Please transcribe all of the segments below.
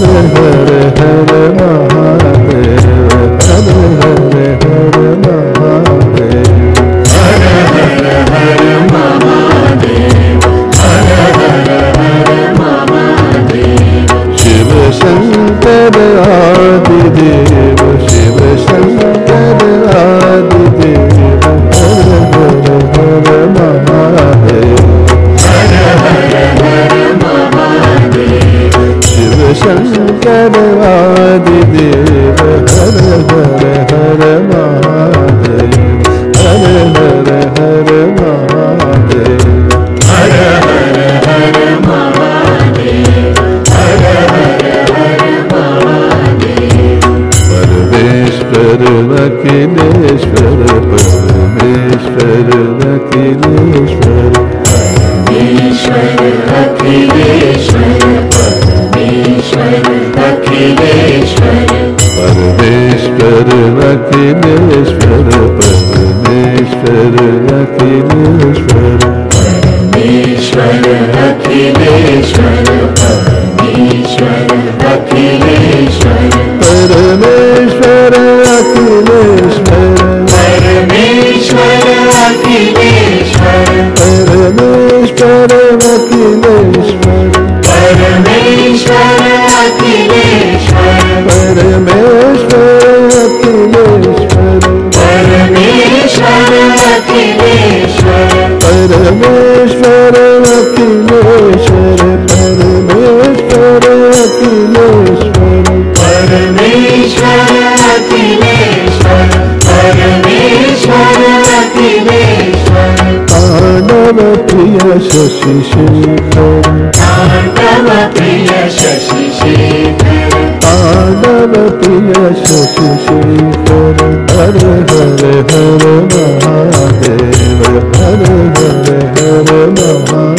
Hare Hare Hare दिव हर नर हर मे हर नर हर मे हर परमेश्वर लखिलेश्वर पमेश्वर न किलेश्वर अखिलेश्वर परमेश्वर परमेश्वर अखिलेश्वर। परमेश्वर अखिलेश्वर परमेश्वर अखिलेश्वर। परमेश्वर अखिलेश्वर। परमेश्वर अखिलेश्वर। परमेश्वर अखिलेश्वर। परमेश्वर परमेश्वर अखिलेश्वर परमेश्वर अखिलेश्वर। परमेश्वर परमेश्वर आनव प्रिय शशि शेखर। आनव प्रिय शशि शेखर। श्रीरप्रिय प्रिय शशि शेखर। Hare Maha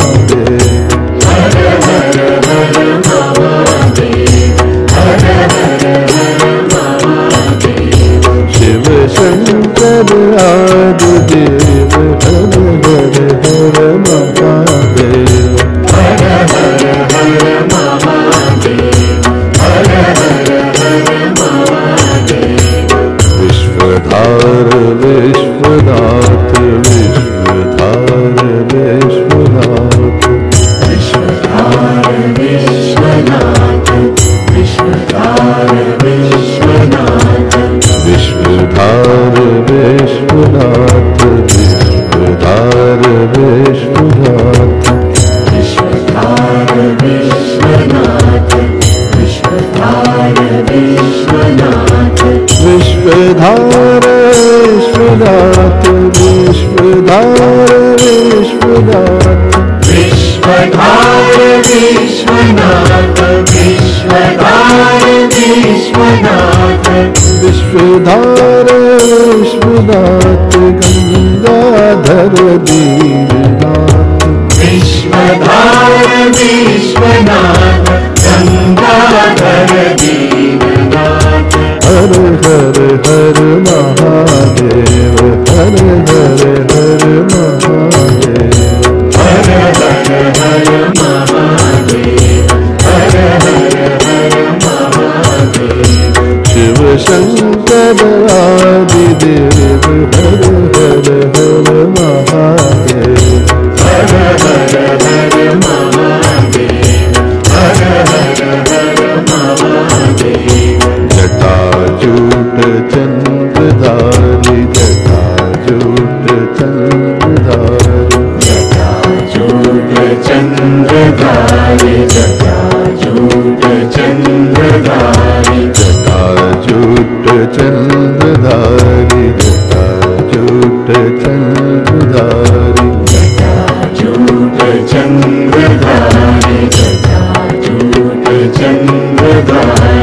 विश्वनाथ विश्वधार विश्वनाथ विश्वधार विश्वनाथ विश्वधार विश्वनाथ गंगाधर दीनाथ विश्वधार विश्वनाथ गंगाधर हर हर हर महादेव, हर हर हर महादेव। झूट चन्द्रार झूट चन्द्रूत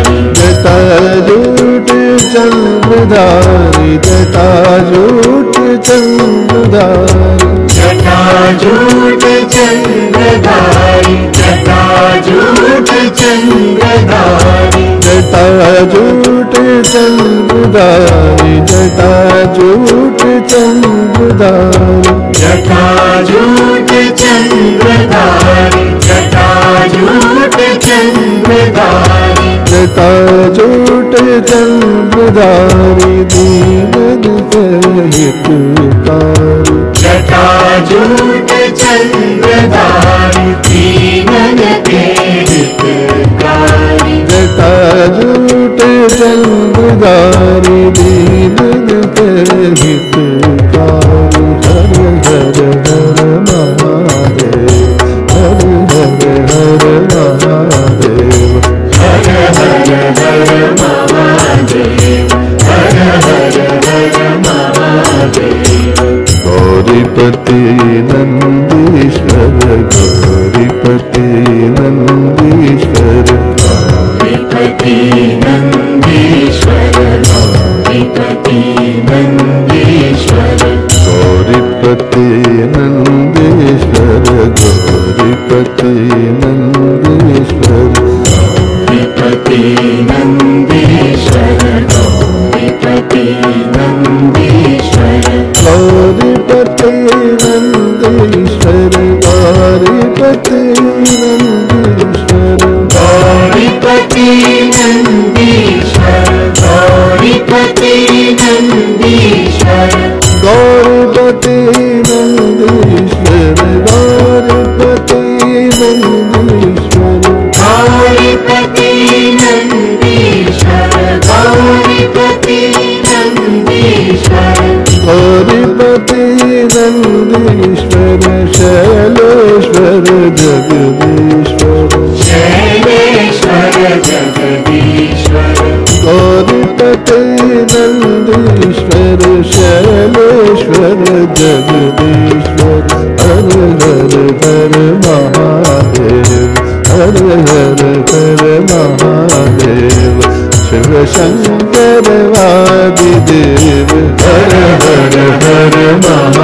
चन्द्रारूत चन्द्रार चंदुदारी जटा झूठ चंदुदारी। जटा झूठ चंदुदारी जटा झूठ चंदुदारी। जटा झूठ चंदुदारी दीन दुख पार जटा झूठ चंदुदारी दीन कही जूट चंद्रधारी दीनन हितकारी हर हर हर महादेव हर हर हर महादेव। हर हर हर महादेव हर हर हर महादेव। गौरीपति नन्दीश्वर ोरि प्रति गौरीपति नन्दीश्वर शैलेश्वर जगदीश्वर शैलेश्वर जगदीश्वर गौरीपति नन्दीश्वर शैलेश्वर जगदीश्वर हर हर हर महादेव हर हर हर महादेव शिव शङ्कर वादिदेव Remember.